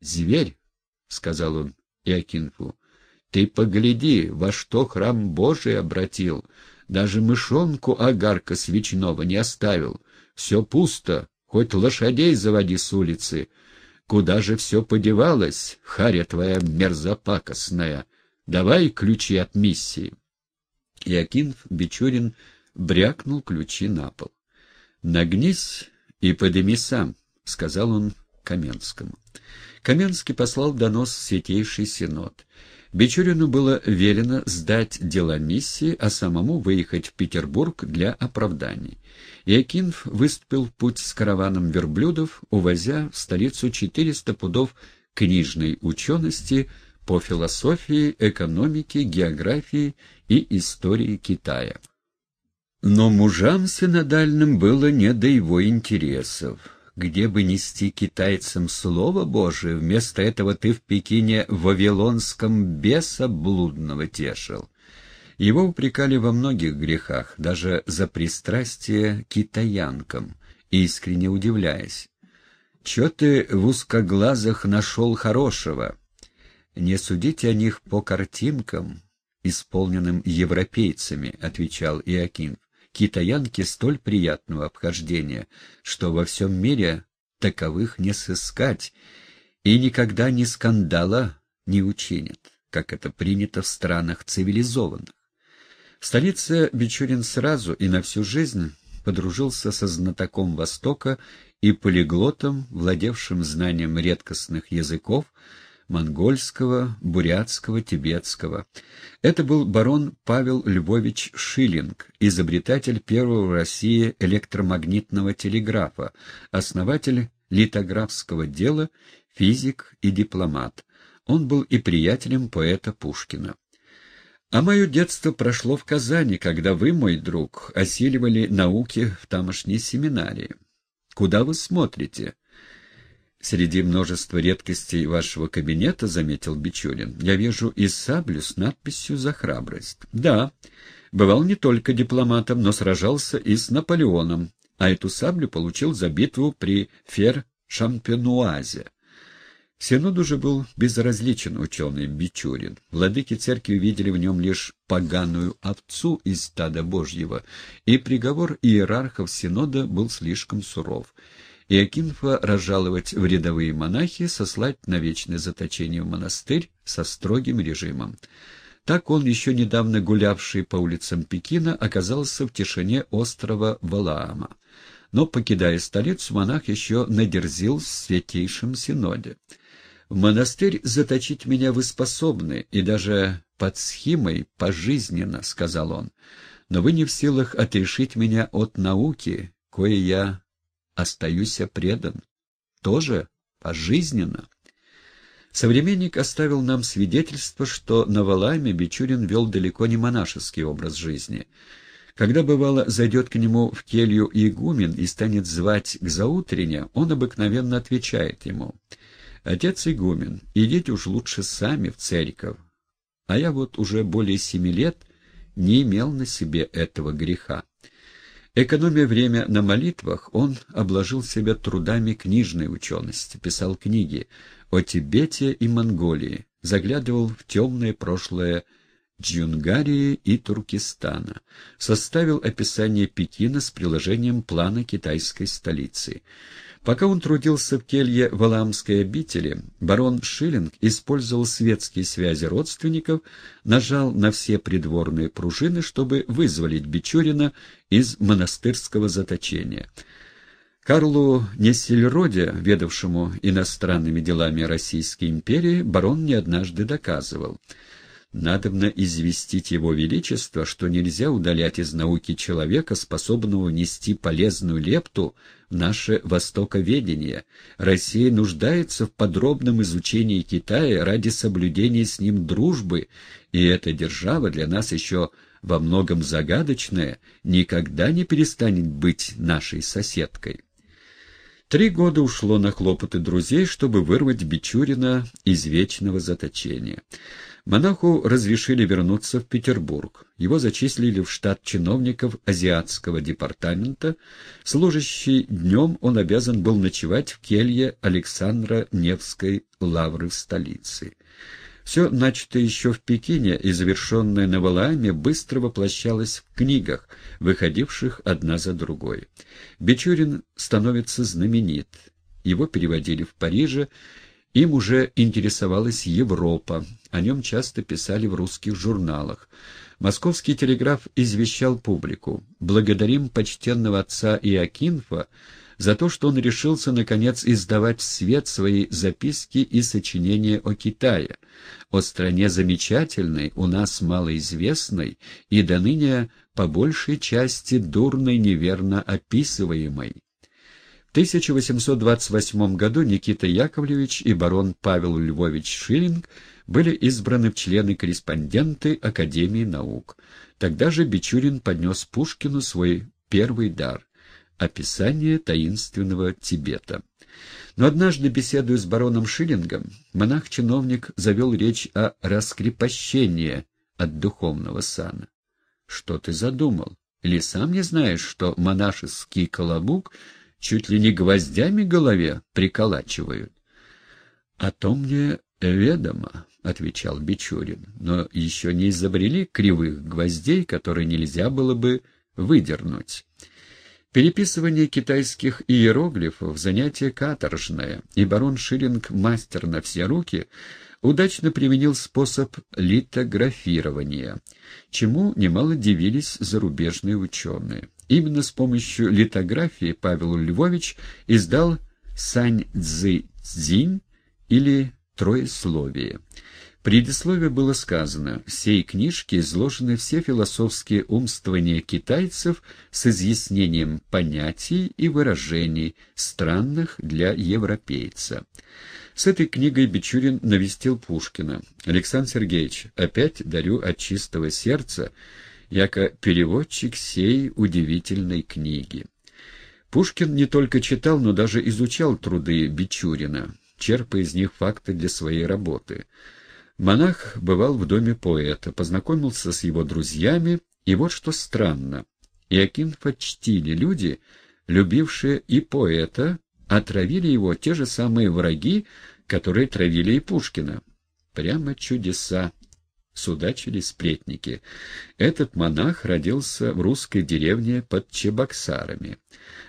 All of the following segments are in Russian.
Зверь, — сказал он Иокинфу, — ты погляди, во что храм Божий обратил. Даже мышонку агарка свечного не оставил. Все пусто, хоть лошадей заводи с улицы. Куда же все подевалось, харя твоя мерзопакостная? Давай ключи от миссии. Иокинф Бичурин брякнул ключи на пол. — Нагнись и подыми сам, — сказал он Каменскому. Каменский послал донос в Святейший Синод. Бичурину было велено сдать дела миссии, а самому выехать в Петербург для оправданий. Якинф выступил в путь с караваном верблюдов, увозя в столицу 400 пудов книжной учености по философии, экономике, географии и истории Китая. Но мужам синодальным было не до его интересов где бы нести китайцам Слово Божие, вместо этого ты в Пекине вавилонском беса блудного тешил. Его упрекали во многих грехах, даже за пристрастие китаянкам, искренне удивляясь. «Че ты в узкоглазах нашел хорошего? Не судите о них по картинкам, исполненным европейцами», — отвечал Иокинф китаянки столь приятного обхождения, что во всем мире таковых не сыскать, и никогда ни скандала не учинят, как это принято в странах цивилизованных. В столице Бичурин сразу и на всю жизнь подружился со знатоком Востока и полиглотом, владевшим знанием редкостных языков, монгольского, бурятского, тибетского. Это был барон Павел Львович Шиллинг, изобретатель первого в России электромагнитного телеграфа, основатель литографского дела, физик и дипломат. Он был и приятелем поэта Пушкина. А мое детство прошло в Казани, когда вы, мой друг, осиливали науки в тамошней семинарии. Куда вы смотрите? Среди множества редкостей вашего кабинета, — заметил Бичурин, — я вижу и саблю с надписью «За храбрость». Да, бывал не только дипломатом, но сражался и с Наполеоном, а эту саблю получил за битву при Фер-Шампенуазе. Синод уже был безразличен ученый Бичурин. Владыки церкви видели в нем лишь поганую овцу из стада Божьего, и приговор иерархов Синода был слишком суров — и Акинфа разжаловать в рядовые монахи, сослать на вечное заточение в монастырь со строгим режимом. Так он, еще недавно гулявший по улицам Пекина, оказался в тишине острова Валаама. Но, покидая столицу, монах еще надерзил в Святейшем Синоде. «В монастырь заточить меня вы способны, и даже под схимой пожизненно», — сказал он. «Но вы не в силах отрешить меня от науки, кое я остаюсь предан. Тоже пожизненно. Современник оставил нам свидетельство, что на Валайме Бичурин вел далеко не монашеский образ жизни. Когда, бывало, зайдет к нему в келью игумен и станет звать к заутрене, он обыкновенно отвечает ему, «Отец игумен, идите уж лучше сами в церковь, а я вот уже более семи лет не имел на себе этого греха». Экономя время на молитвах, он обложил себя трудами книжной учености, писал книги о Тибете и Монголии, заглядывал в темное прошлое Джунгарии и Туркестана, составил описание Пекина с приложением плана китайской столицы. Пока он трудился в келье Валамской обители, барон Шиллинг использовал светские связи родственников, нажал на все придворные пружины, чтобы вызволить Бичурина из монастырского заточения. Карлу Нессельроде, ведавшему иностранными делами Российской империи, барон не однажды доказывал — Надобно известить его величество, что нельзя удалять из науки человека, способного внести полезную лепту в наше востоковедение. Россия нуждается в подробном изучении Китая ради соблюдения с ним дружбы, и эта держава для нас еще во многом загадочная, никогда не перестанет быть нашей соседкой. Три года ушло на хлопоты друзей, чтобы вырвать Бичурина из вечного заточения. Монаху разрешили вернуться в Петербург. Его зачислили в штат чиновников Азиатского департамента. Служащий днем он обязан был ночевать в келье Александра Невской лавры в столице. Все начатое еще в Пекине и завершенное на Валааме быстро воплощалось в книгах, выходивших одна за другой. Бичурин становится знаменит. Его переводили в Париже, им уже интересовалась Европа, о нем часто писали в русских журналах. Московский телеграф извещал публику. «Благодарим почтенного отца Иокинфа за то, что он решился, наконец, издавать в свет свои записки и сочинения о Китае, о стране замечательной, у нас малоизвестной и до ныне по большей части дурной неверно описываемой. В 1828 году Никита Яковлевич и барон Павел Львович Шиллинг были избраны в члены-корреспонденты Академии наук. Тогда же Бичурин поднес Пушкину свой первый дар описание таинственного Тибета. Но однажды, беседуя с бароном Шиллингом, монах-чиновник завел речь о раскрепощении от духовного сана. «Что ты задумал? Или сам не знаешь, что монашеский колобук чуть ли не гвоздями голове приколачивают?» «О том мне ведомо», — отвечал Бичурин, — «но еще не изобрели кривых гвоздей, которые нельзя было бы выдернуть». Переписывание китайских иероглифов — занятие каторжное, и барон Шиллинг, мастер на все руки, удачно применил способ литографирования, чему немало дивились зарубежные ученые. Именно с помощью литографии Павел Львович издал «Сань Цзы Цзинь» или «Троесловие». Предисловии было сказано, в сей книжке изложены все философские умствования китайцев с изъяснением понятий и выражений, странных для европейца. С этой книгой Бичурин навестил Пушкина. «Александр Сергеевич, опять дарю от чистого сердца, яко переводчик сей удивительной книги». Пушкин не только читал, но даже изучал труды Бичурина, черпая из них факты для своей работы – Монах бывал в доме поэта, познакомился с его друзьями, и вот что странно. Иокинфа чтили люди, любившие и поэта, отравили его те же самые враги, которые травили и Пушкина. Прямо чудеса судачили сплетники. Этот монах родился в русской деревне под Чебоксарами,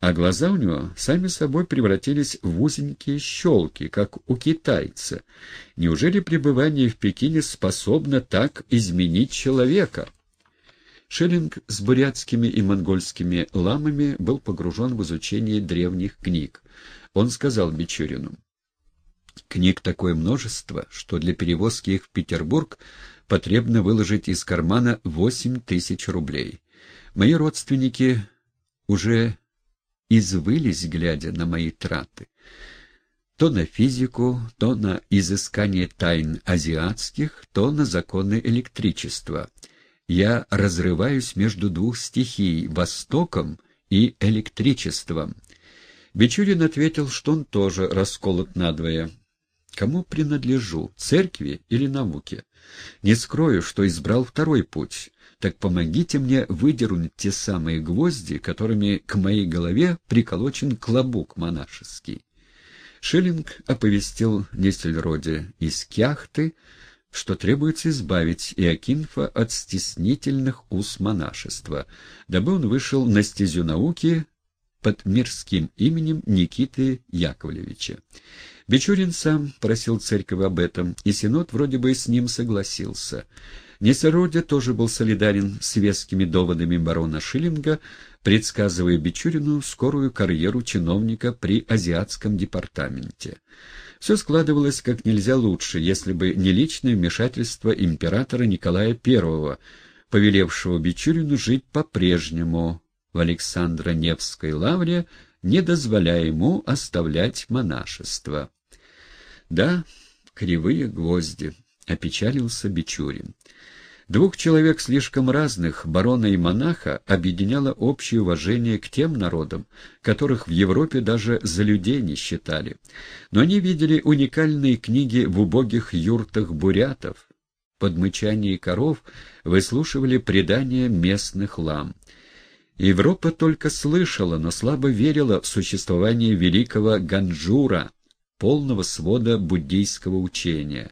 а глаза у него сами собой превратились в узенькие щелки, как у китайца. Неужели пребывание в Пекине способно так изменить человека? Шиллинг с бурятскими и монгольскими ламами был погружен в изучение древних книг. Он сказал Бичурину, «Книг такое множество, что для перевозки их в Петербург потребно выложить из кармана восемь тысяч рублей. Мои родственники уже извылись, глядя на мои траты. То на физику, то на изыскание тайн азиатских, то на законы электричества. Я разрываюсь между двух стихий — Востоком и электричеством. Бичурин ответил, что он тоже расколот надвое. Кому принадлежу, церкви или науке? Не скрою, что избрал второй путь. Так помогите мне выдернуть те самые гвозди, которыми к моей голове приколочен клобук монашеский. Шиллинг оповестил Нестельроде из Кяхты, что требуется избавить Иокинфа от стеснительных уз монашества, дабы он вышел на стезю науки под мирским именем Никиты Яковлевича. Бичурин сам просил церковь об этом, и Синод вроде бы с ним согласился. Несородя тоже был солидарен с вескими доводами барона Шиллинга, предсказывая Бичурину скорую карьеру чиновника при Азиатском департаменте. Все складывалось как нельзя лучше, если бы не личное вмешательство императора Николая I, повелевшего Бичурину жить по-прежнему в Александро-Невской лавре, не дозволяя ему оставлять монашество. Да, кривые гвозди, — опечалился Бичурин. Двух человек слишком разных, барона и монаха, объединяло общее уважение к тем народам, которых в Европе даже за людей не считали. Но они видели уникальные книги в убогих юртах бурятов. Под мычание коров выслушивали предания местных лам. Европа только слышала, но слабо верила в существование великого Ганджура, полного свода буддийского учения.